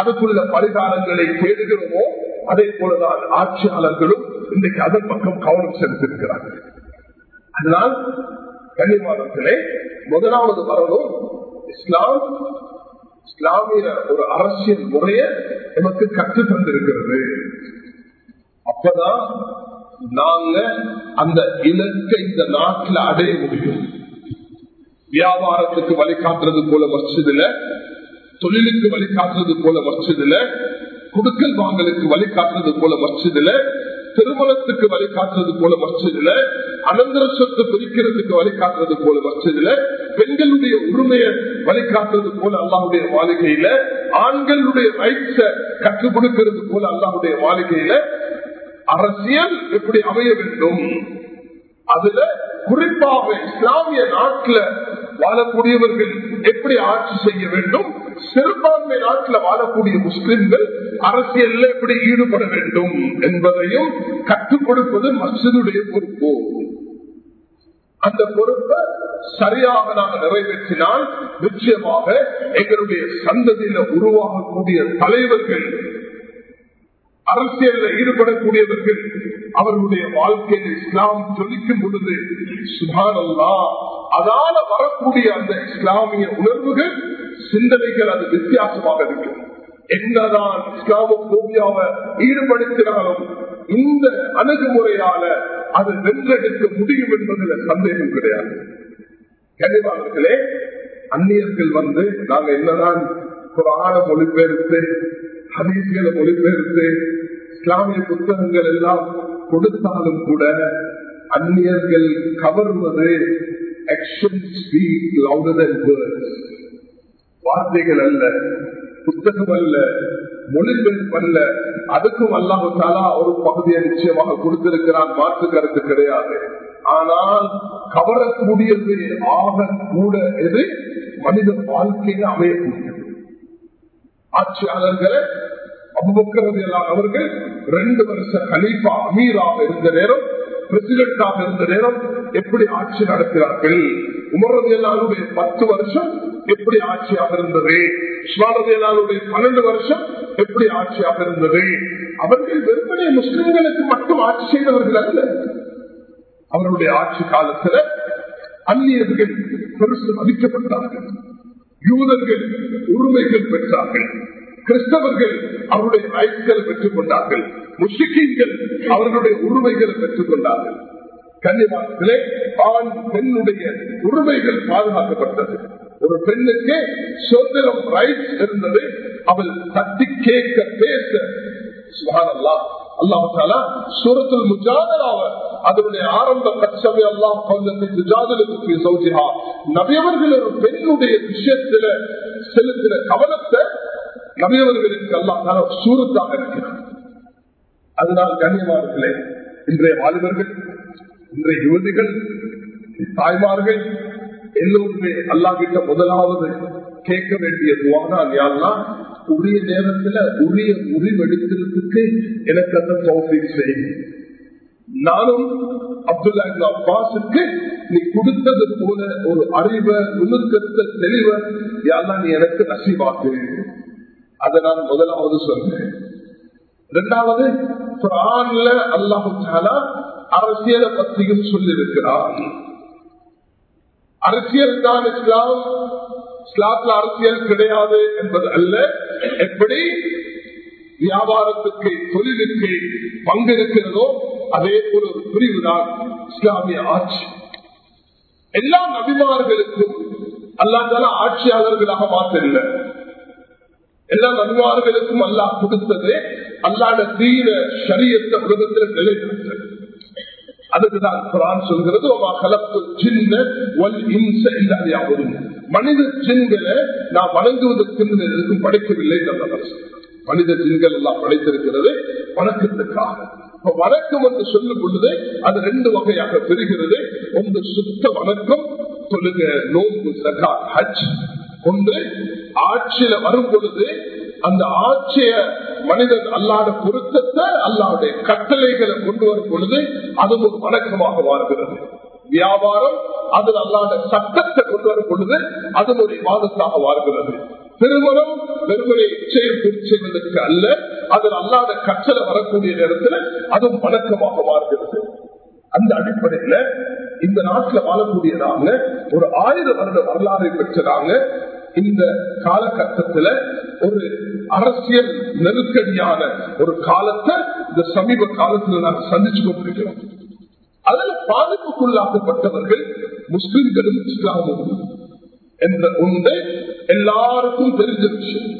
அதுக்குள்ள பரிகாரங்களை தேடுகிறோமோ அதே போலதான் ஆட்சியாளர்களும் இன்றைக்கு அதன் பக்கம் கவனம் செலுத்திருக்கிறார்கள் அதனால் கனிமானத்திலே முதலாவது வரலும் இஸ்லாம். இஸ்லாமிய ஒரு அரசியல் முறைய நமக்கு கற்று தந்திருக்கிறது. அப்பதான் நாங்க அந்த இலக்கை இந்த நாட்டில் அடைய முடியும். வியாபாரத்துக்கு வழிகாட்டுறது போல வச்சதுல தொழிலுக்கு வழிகாட்டுறது போல வச்சதுல குடுக்கல் வாங்கலுக்கு வழிகாட்டுறது போல வச்சதுல திருமணத்துக்கு வழிகாட்டுறது போல வச்சதுல அனந்தர சொத்து பிரிக்கிறதுக்கு வழிகாட்டுறது போல வச்சதுல பெண்களுடைய உரிமையை வழிகாட்டுறது போல அல்லாவுடைய வாழ்க்கையில ஆண்களுடைய ரைட்ஸ கற்றுக் கொடுக்கிறது போல அல்லாவுடைய வாழ்க்கையில அரசியல் எப்படி அமைய வேண்டும்? அதுல குறிப்பாக இஸ்லாமிய நாட்டுல வாழக்கூடியவர்கள் எப்படி ஆட்சி செய்ய வேண்டும்? சிறுபான்மை நாட்டில் வாழக்கூடிய முஸ்லிம்கள் அரசியல்ல எப்படி ஈடுபட வேண்டும் என்பதையும் கற்றுக் கொடுப்பது மசிதுடைய பொறுப்பு. அந்த பொறுப்பை சரியாக நாங்கள் நிறைவேற்றினால் நிச்சயமாக எங்களுடைய சந்ததியில உருவாகக்கூடிய தலைவர்கள் அரசியல்ல ஈடுபடக்கூடியவர்கள் அவர்களுடைய வாழ்க்கையில இஸ்லாம் சொல்லிக்கும் பொழுது சுபானல்லா. அதால வரக்கூடிய அந்த இஸ்லாமிய உணர்வுகள் சிந்தனைகள் அது வித்தியாசமாக இருக்கும் என்னதான் இஸ்லாம கோபியாவை ஈடுபடுத்தினாலும் இந்த அணுகுமுறையால அது வென்றெடுக்க முடியும் என்பதில் சந்தேகம் கிடையாது. கனிவாளர்களே அந்நியர்கள் வந்து நாங்க என்னதான் குரான மொழிபெயர்த்து ஹதீஸ்களை மொழிபெயர்த்து இஸ்லாமிய புத்தகங்கள் எல்லாம் கொடுத்தாலும் கூட அந்நியர்கள் கவர்வது வார்த்தைகள் அல்ல புத்தகம் அல்ல மொழிபெயர்ப்பல்ல அதுக்கும் அல்லாஹாலா ஒரு பகுதியை நிச்சயமாக கொடுத்திருக்கிறான் மாற்று கருத்து கிடையாது. ஆனால் கவரக்கூடியது ஆக கூட எது? மனித வாழ்க்கையில் அமையக்கூடிய ஆட்சியாளர்களை அபுபக்கிறது அவர்கள் ரெண்டு வருஷ கலீஃபா அமீராக இருந்த நேரம் பிரசிடண்டாக இருந்த நேரம் எப்படி ஆட்சி நடக்கிறார்கள் உமரது எல்லாருடைய பத்து வருஷம் எப்படி ஆட்சியாக இருந்தது? இஸ்லாமது எல்லாருடைய பன்னெண்டு வருஷம் எப்படி ஆட்சியாக இருந்தது? அவர்கள் வெறுமனே முஸ்லிம்களுக்கு மட்டும் ஆட்சி செய்தவர்கள் அல்ல. அவருடைய ஆட்சி காலத்துல அந்நியர்கள் பெருசு மதிக்கப்பட்டார்கள். யூதர்கள் உரிமைகள் பெற்றார்கள். கிறிஸ்தவர்கள் அவருடைய ரைட்ஸ்களை பெற்றுக் கொண்டார்கள் முஸ்லிம்கள் அவர்களுடைய உரிமைகளை பெற்றுக் கொண்டார்கள் கன்னிமாசத்திலே ஆண் பெண்ணுடைய உரிமைகள் பாதுகாக்கப்பட்டது. ஒரு பெண்ணுக்கு சுதந்திரம் ரைட்ஸ் இருந்தது. அவள் தட்டி கேட்க பேச அல்லாஹால சூரத்தில் முஜாதலாவ அதனுடைய ஆரம்ப பட்சமே அல்லாஹ் முஜாதலுக்கு சௌஜிஹா. நபியவர்கள் ஒரு பெண்ணுடைய விஷயத்துல செலுத்தின கவனத்தை நபியவர்களுக்கு அல்லாஹால சூரத்தாக இருக்கிறார் அதனால் கண்ணியமானங்களே இன்றைய வாலிபர்கள் இன்றைய யுவதிகள் தாய்மார்கள் எல்லோருமே அல்லாஹிட்ட முதலாவது கேட்க வேண்டிய துவாதான் யாருன்னா உரிய நேரத்துல உரிய முடிவெடுக்கிறதுக்கு எனக்கு அந்த தோஃபிக் செய்யும் நானும் அப்துல்லா அப்பாஸுக்கு நீ கொடுத்தது போல ஒரு அறிவை நுணுக்கத்தை தெளிவை யாரெல்லாம் நீ எனக்கு நசிவாக்கு அதை நான் முதலாவது சொல்றேன் இரண்டாவது குரான்ல அல்லாஹாலா அரசியலை பத்தியும் சொல்லியிருக்கிறார். அரசியல் தான் இஸ்லாம் இஸ்லாத்துல அரசியல் கிடையாது என்பது அல்ல. எப்படி வியாபாரத்துக்கு தொழிலுக்கு பங்கு இருக்கிறதோ அதே போல ஒரு பிரிவு தான் இஸ்லாமிய ஆட்சி. எல்லா நபிமார்களுக்கும் அல்லாதால ஆட்சியாளர்களாக மாற்றல எல்லா நபிமார்களுக்கும் அல்லாஹ் கொடுத்தது அல்லாத தீர சரியத்தை உலகத்தில் நிலைநிறுத்தது அதுக்குதான் குரான் சொல்கிறது மனித ஜின்களை நான் வணங்குவதற்கு எதுக்கும் படைக்கவில்லை மனித ஜின்கள் எல்லாம் படைத்திருக்கிறது வணக்கத்துக்காக. வணக்கம் என்று சொல்லும் பொழுது அது ரெண்டு வகையாக பெறுகிறது ஒன்று சுத்த வணக்கம் சொல்லுங்க நோன்பு சகா ஹஜ். ஒன்று ஆட்சியில வரும் பொழுது அந்த ஆட்சிய மனிதன் அல்லாத பொருத்தத்தை அல்லாவுடைய கட்டளைகளை கொண்டு வரும் பொழுது அது ஒரு வழக்கமாக மாறுகிறது. வியாபாரம் அதில் அல்லாத சட்டத்தை கொண்டு வரும் பொழுது அது ஒரு விவாதத்தாக மாறுகிறது. திருமணம் வெறுமனை இச்சையை செய்வதற்கு அல்ல அதில் அல்லாத கற்றலை வரக்கூடிய நேரத்தில் அதுவும் வழக்கமாக மாறுகிறது. அந்த அடிப்படையில இந்த நாட்டில் வாழக்கூடியதாங்க ஒரு ஆயிரம் வருட வரலாறை பெற்றதாங்க இந்த காலகட்டத்துல ஒரு அரசியல் நெருக்கடியான ஒரு காலத்தை இந்த சமீப காலத்துல நாங்கள் சந்திச்சு கொண்டிருக்கிறோம். அதுல பாதிப்புக்குள்ளாக்கப்பட்டவர்கள் முஸ்லிம்களும் இஸ்லாமும் என்ற ஒன்று எல்லாருக்கும் தெரிஞ்ச விஷயம்.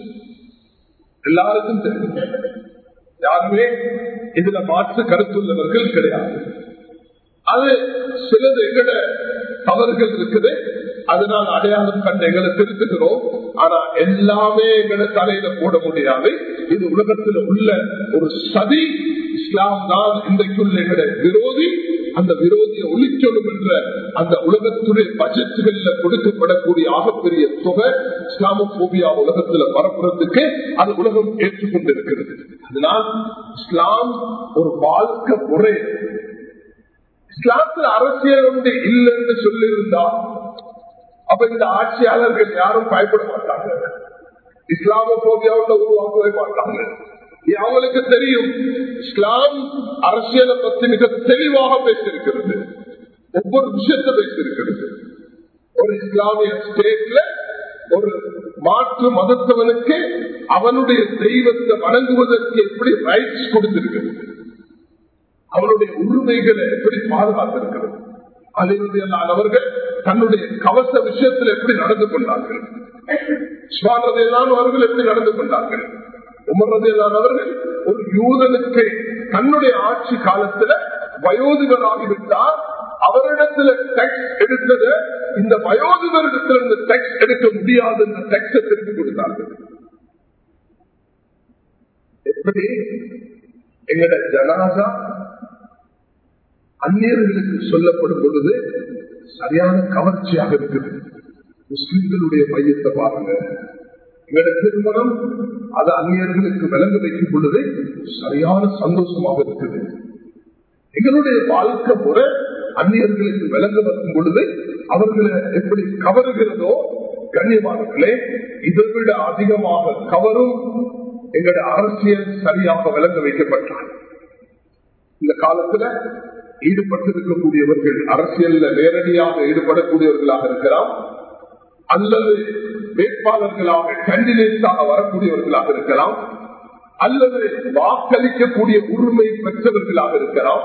எல்லாருக்கும் தெரிஞ்ச யாருமே இதுல மாற்று கருத்துள்ளவர்கள் கிடையாது. அது சிலது எங்கட தவறுகள் இருக்குது. அதனால் அடையாளம் கண்ட எங்களை திருத்துகிறோம். ஆனா எல்லாமே எங்களை தலையில போட முடியாது இது உலகத்தில் உள்ள ஒரு சதி. இஸ்லாம் தான் இன்றைக்குள்ள எங்களை விரோதி. அந்த விரோதியை ஒளிச்சொடும் என்ற அந்த உலகத்துடைய பட்ஜெட்டுகள்ல கொடுக்கப்படக்கூடிய ஆகப்பெரிய தொகை இஸ்லாமோபியா உலகத்துல பரப்புறதுக்கு அது உலகம் ஏற்றுக்கொண்டிருக்கிறது. அதனால் இஸ்லாம் ஒரு வாழ்க்கை முறை. இஸ்லாத்துல அரசியல் ஒன்று இல்லைன்னு சொல்லியிருந்தா அப்ப இந்த ஆட்சியாளர்கள் யாரும் பயப்பட மாட்டாங்க. இஸ்லாமோபியாவோட உருவாக்கவே மாட்டாங்க. அவங்களுக்கு தெரியும் இஸ்லாம் அரசியலை பத்தி மிக தெளிவாக பேசியிருக்கிறது. ஒவ்வொரு விஷயத்தை பேசியிருக்கிறது. ஒரு இஸ்லாமிய ஸ்டேட்ல ஒரு மாற்று மதத்தவனுக்கு அவனுடைய தெய்வத்தை வணங்குவதற்கு எப்படி ரைட்ஸ் கொடுத்திருக்கிறது? அவனுடைய உரிமைகளை எப்படி பாதுகாத்திருக்கிறது? அவர்கள் தன்னுடைய கவச விஷயத்தில் எப்படி நடந்து கொண்டார்கள்? அவர்கள் எப்படி நடந்து கொண்டார்கள்? உமர்றதையிலானவர்கள் ஒரு யூதனுக்கு தன்னுடைய ஆட்சி காலத்துல வயோதிபராகிவிட்டால் அவரிடத்துல டெக்ஸ் எடுத்தது. இந்த வயோதிகரிடத்திலிருந்து டெக்ஸ் எடுக்க முடியாது என்ற டெக்ஸை திருப்பி கொடுத்தார்கள். எப்படி? எங்கட ஜனாசா அந்நியர்களுக்கு சொல்லப்படும் பொழுது சரியான கவர்ச்சியாக இருக்குது முஸ்லிம்களுடைய மையத்தை பாருங்க. எங்களோட திருமணம் அது அந்நியர்களுக்கு விளங்க வைக்கும் பொழுது சரியான சந்தோஷமாக இருக்குது. எங்களுடைய வாழ்க்கை முறை அந்நியர்களுக்கு விளங்க வைக்கும் பொழுது அவர்களை எப்படி கவருகிறதோ கண்ணியமானங்களே இதை விட அதிகமாக கவரும் எங்களுடைய அரசியல் சரியாக விளங்க வைக்கப்பட்டார். இந்த காலத்துல ஈடுபட்டிருக்கக்கூடியவர்கள் அரசியல்ல நேரடியாக ஈடுபடக்கூடியவர்களாக இருக்கலாம் அல்லது வேட்பாளர்களாக கேண்டிடேட்ஸாக வரக்கூடியவர்களாக இருக்கலாம் அல்லது வாக்களிக்கக்கூடிய உரிமை பெற்றவர்களாக இருக்கலாம்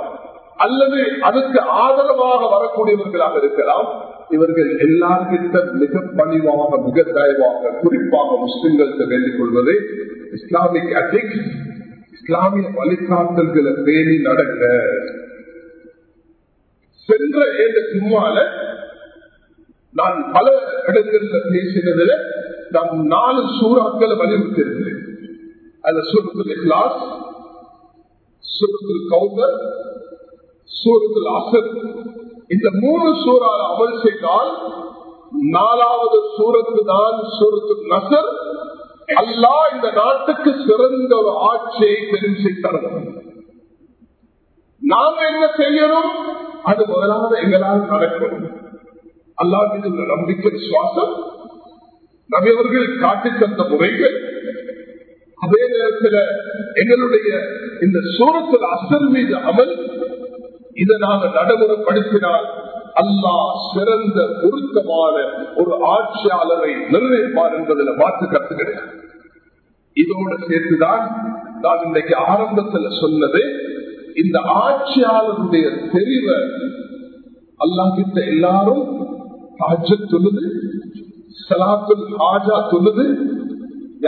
அல்லது அதுக்கு ஆதரவாக வரக்கூடியவர்களாக இருக்கலாம். இவர்கள் எல்லார்கிட்ட மிக பணிவாக மிக தயவாக குறிப்பாக முஸ்லிம்களுக்கு வேண்டிக் கொள்வது இஸ்லாமிக் அட்டிக்ஸ் இஸ்லாமிய வழிகாட்டல்களை பேணி நடக்க சென்ற ஏந்த சும்மால நான் பல இடங்கள்ல பேசினதுல நான் நாலு சூறாக்களை வலியுறுத்தியிருந்தேன் அந்த சூரத்தில் கிளாஸ் சூரத்தில் கௌதர் சூரத்தில் அசர். இந்த மூணு சூறால அமல் செய்தால் நாலாவது சூரத்து தான் சூரத்து நசர். அல்லா இந்த நாட்டுக்கு சிறந்த ஒரு ஆட்சியை தெரிவு தரணும் நாம என்ன செய்யணும்? அது முதலாவது எங்களால் நடக்கணும். அல்லா மீது உள்ள நம்பிக்கை விசுவாசம் நபியவர்கள் காட்டி தந்த முறைகள் அதே நேரத்தில் எங்களுடைய இந்த சூரத்தில் அசல் மீது அமல் இதை நாங்கள் நடைமுறைப்படுத்தினால் அல்லாஹ் சிறந்த பொருத்தமான ஒரு ஆட்சியாளரை நிர்ணயிப்பார் என்பதில் மாற்று கருத்து கிடையாது. இதோடு சேர்த்துதான் நான் இன்றைக்கு ஆரம்பத்தில் சொன்னது இந்த ஆட்சியாளருடைய தெரிவை அல்லாஹிட்ட எல்லாரும் சொல்லுது சலாத்துல் ஹாஜா சொல்லுது.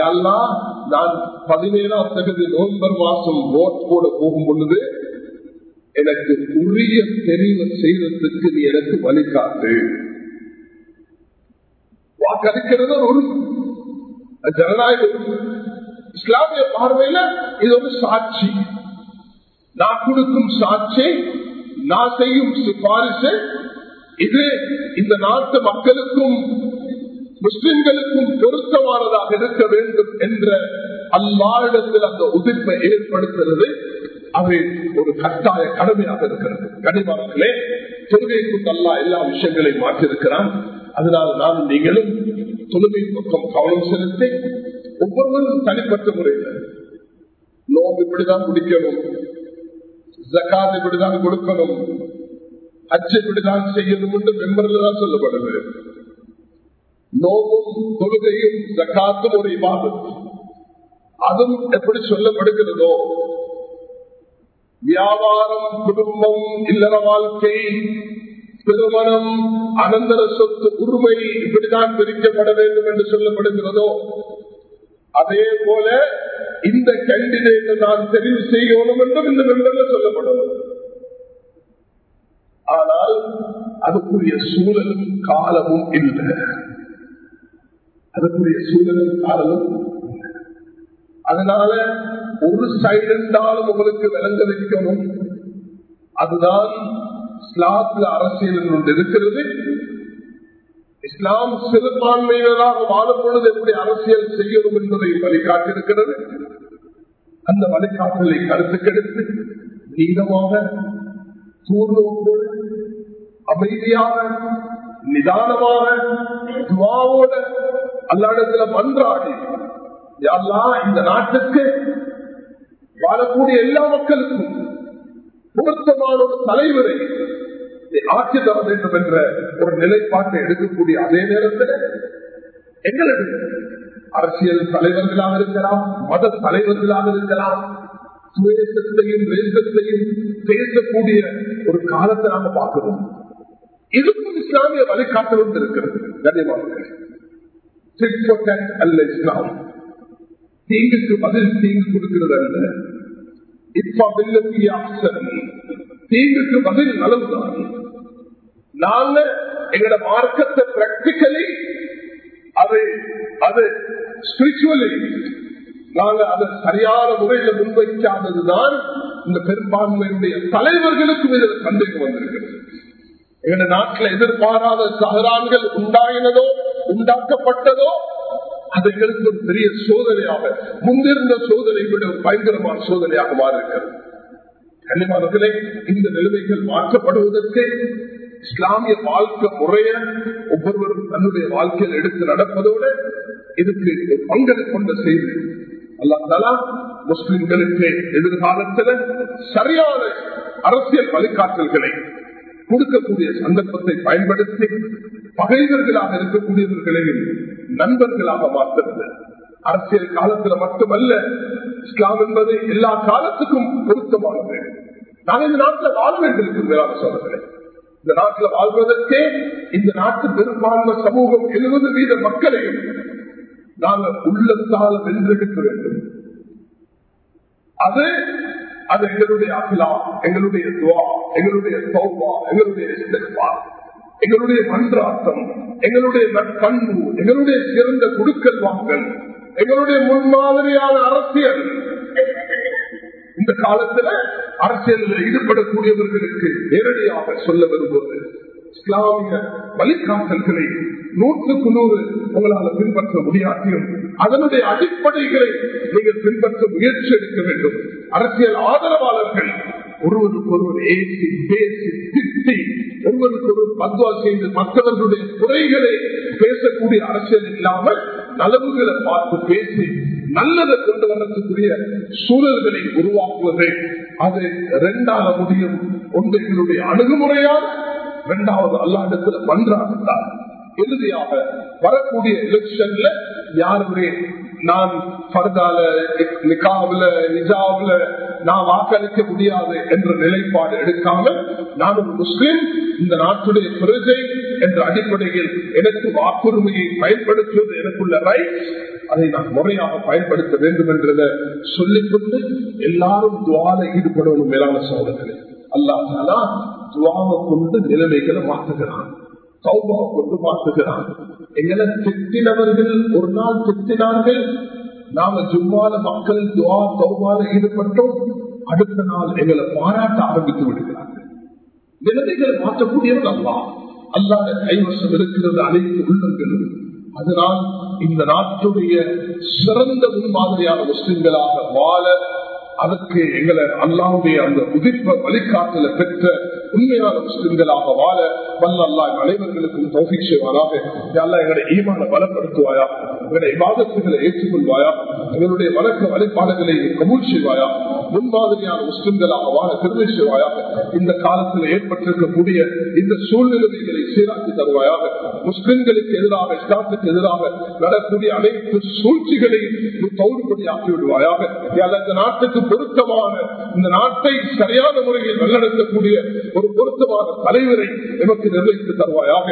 எல்லாம் நான் பதினேழாம் தகுதி நவம்பர் மாசம் ஓட் போட போகும் பொழுது எனக்கு உரிய தெரிவு செய்வதற்கு நீ எனக்கு வழிகாட்டு வாக்களிக்கிறது ஒரு ஜனநாயக இஸ்லாமிய பார்வையில இது ஒரு சாட்சி. நான் கொடுக்கும் சாட்சி நான் செய்யும் சிபாரிசு இது இந்த நாட்டு மக்களுக்கும் முஸ்லிம்களுக்கும் பொருத்தமானதாக இருக்க வேண்டும் என்ற அல்லாரிடத்தில் அந்த உதிர்ப்பை ஏற்படுத்துறது அது ஒரு கட்டாய கடமையாக இருக்கிறது. கனிமார்களே தொழுகை கொண்டு அல்லா எல்லா விஷயங்களையும் மாற்றிருக்கிறான் அதனால் நான் நீங்களும் தொழுகை பக்கம் கவனம் செலுத்தி ஒவ்வொருவரும் தனிப்பட்ட முறையில் நோம்பு இப்படிதான் குடிக்கணும் ஜக்காத் இப்படிதான் கொடுக்கணும். அச்சு இப்படிதான் செய்யணும் என்று மெம்பர்லதான் சொல்லப்படுது. நோவும் தொழுகையும் ஜக்காத்தும் ஒரு இபாதத். அதுவும் எப்படி சொல்லப்படுகிறதோ வியாபாரம் குடும்பம் இல்லற வாழ்க்கை திருமணம் அனந்தர சொத்து உரிமை இப்படிதான் பிரிக்கப்பட வேண்டும் என்று சொல்லப்படுகிறதோ அதே போல இந்த கேண்டிடேட் நான் தெரிவு செய்யணும் என்றும் இந்த மெம்பர்ல சொல்லப்படும். ஆனால் அதுக்குரிய சூழலும் காலமும் இல்லை. அதுக்குரிய சூழலும் காலமும் அதனால ஒரு சைடு என்றாலும் உங்களுக்கு விளங்க வைக்கணும். அதுதான் இஸ்லாத்துல அரசியல் ஒன்று இருக்கிறது. இஸ்லாம் சிறுபான்மையினராக வாழும் பொழுது எப்படி அரசியல் செய்யணும் என்பதை வழிகாட்டிருக்கிறது அந்த வழிகாட்டலை கருத்துக்கெடுத்து நீளமாக தூர்ணோடு அமைதியாக நிதானமாக துவாவோட அல்லாடத்துல மன்றாடி யாரெல்லாம் இந்த நாட்டுக்கு வாழக்கூடிய எல்லா மக்களுக்கும் பொருத்தமான ஒரு தலைவரை ஆட்சி தர வேண்டும் என்ற ஒரு நிலைப்பாட்டை எடுக்கக்கூடிய அதே நேரத்தில் எங்களுக்கு அரசியல் தலைவர்களாக இருக்கலாம் மத தலைவர்களாக இருக்கலாம் சுயேசத்தையும் தேசத்தையும் பேசக்கூடிய ஒரு காலத்தை நாம பார்க்கிறோம். இதுக்கும் இஸ்லாமிய வழிகாட்டலும் இருக்கிறது. கண்ணியமாக அல்ல இஸ்லாம். தீங்குக்கு பதில் தீங்கு கொடுக்கிறது அல்ல. தீங்குக்கு பதில் நலவுதான் நாங்க எங்களோட மார்க்கத்தை பிராக்டிக்கலி அது அது ஸ்பிரிச்சுவலி நாங்க அதை சரியான முறையில முன்வைக்காததுதான் இந்த பெரும்பான்மையுடைய தலைவர்களுக்கும் இதில் சந்தேகம் வந்திருக்கிறது. எங்க நாட்டில் எதிர்பாராத சகரான்கள் உண்டாயினதோ உண்டாக்கப்பட்டதோ அது எங்களுக்கு ஒரு பெரிய சோதனையாக முன்னிருந்த சோதனை விட ஒரு பயங்கரமான சோதனையாக மாறிருக்கிறது கனிமானங்களே இந்த நிலைமைகள் மாற்றப்படுவதற்கு இஸ்லாமிய வாழ்க்கை முறைய ஒவ்வொருவரும் தன்னுடைய வாழ்க்கையில் எடுத்து நடப்பதோடு இதுக்கு ஒரு பங்களிப்பு கொண்ட செய்தி. அல்லா முஸ்லிம்களுக்கு எதிர்காலத்தில் சரியான அரசியல் வழிகாட்டல்களை கொடுக்கக்கூடிய சந்தர்ப்பத்தை பயன்படுத்தி பகைவர்களாக இருக்கக்கூடியவர்களையும் நண்பர்களாக மாற்றுறது. அரசியல் காலத்துல மட்டுமல்ல இஸ்லாம் என்பது எல்லா காலத்துக்கும் பொருத்தமானது. நான் இந்த நாட்டில் வாழ வேண்டியிருக்கிறேன் சொல்றேன் இந்த நாட்டில் வாழ்வதற்கே இந்த நாட்டு பெரும்பான்மை சமூகம் எழுபது வீத மக்களையும் நாங்கள் உள்ளத்தால் வென்றெடுக்க வேண்டும். அது அது எங்களுடைய அகிலா எங்களுடைய துவா எங்களுடைய சௌபா எங்களுடைய எங்களுடைய மன்றாட்டம் எங்களுடைய நற்கண்பு எங்களுடைய சிறந்த குடுக்கல் வாங்கல் எங்களுடைய முன்மாதிரியான அரசியல் இந்த காலத்துல அரசியலில் ஈடுபடக்கூடியவர்களுக்கு நேரடியாக சொல்ல விரும்புவது இஸ்லாமிய வழிகாட்டல்களை நூற்றுக்கு நூறு உங்களால் பின்பற்ற முடியாட்டியும் அதனுடைய அடிப்படைகளை நீங்கள் பின்பற்ற முயற்சி எடுக்க வேண்டும். அரசியல் ஆதரவாளர்கள் ஒருவருக்கு ஒருவர் ஏசி பேசி திட்டி ஒருவருக்கு ஒருவர் பத்வா செய்து மற்றவர்களுடைய குறைகளை பேசக்கூடிய அரசியல் இல்லாமல் நலவுகளை பார்த்து பேசி நல்லதை கொண்டு வரக்கூடிய சூழல்களை உருவாக்குவது அது இரண்டாவது முடியும். ஒன்று எங்களுடைய அணுகுமுறையால் இரண்டாவது அல்லாடத்துல பன்றாக இறுதியாக வரக்கூடிய எலெக்ஷன்ல யாருமே நான் பர்தால நிகாவுல நிஜாவுல நான் வாக்களிக்க முடியாது என்ற நிலைப்பாடு எடுக்காமல் நான் ஒரு முஸ்லீம் இந்த நாட்டுடைய பிரஜை என்ற அடிப்படையில் எனக்கு வாக்குரிமையை பயன்படுத்துவது எனக்குள்ள ரைட் அதை நான் முறையாக பயன்படுத்த வேண்டும் என்றதை சொல்லிக்கொண்டு எல்லாரும் துவால ஈடுபடணும் மேலான சோதனை அல்லாஹ் துவாவை கொண்டு நிலைமைகளை மாற்றுகிறான். சௌபாவை கொண்டு மாற்றுகிறான் எங்களை திட்டினவர்கள் ஒரு நாள் திட்டினார்கள். நாம ஜும்மால மக்கள் துவா சௌபால ஈடுபட்டோம். அடுத்த நாள் எங்களை பாராட்ட ஆரம்பித்து விடுகிறார்கள். நிலைமைகள் மாற்றக்கூடியவன் அல்லா. அல்லாத கைவசம் இருக்கிறது அனைத்து உள்ளங்களும். அதனால் இந்த நாட்டுடைய சிறந்த முன்மாதிரியான முஸ்லிம்களாக வாழ அதற்கு எங்களை அல்லாவுடைய அந்த உதிர்ப்ப வழிகாட்டல பெற்ற உண்மையான முஸ்லிம்களாக வாழ வல்ல அல்லா அனைவர்களுக்கும் தௌஃபிக் செய்வாராக. எங்களை ஈமான பலப்படுத்துவாயா எங்களுடைய விவாதத்துகளை ஏற்றுக்கொள்வாயா? எங்களுடைய வழக்க வழிபாடுகளை கபூல் செய்வாயா? முன்மாதிரியான முஸ்லிம்களாக வாழ திருமை செய்வாயாக இந்த காலத்தில் ஏற்பட்டிருக்கக்கூடிய இந்த சூழ்நிலைகளை சீராக்கி தருவாயாக முஸ்லிம்களுக்கு எதிராக இஸ்லாத்துக்கு எதிராக நடக்கூடிய அனைத்து சூழ்ச்சிகளையும் தௌடுபடியாக்கி விடுவாயாக இந்த நாட்டுக்கு பொருத்தமான இந்த நாட்டை சரியான முறையில் வழிநடத்தக்கூடிய ஒரு பொருத்தமான தலைவரை எமக்கு நிர்ணயித்து தருவாயாக?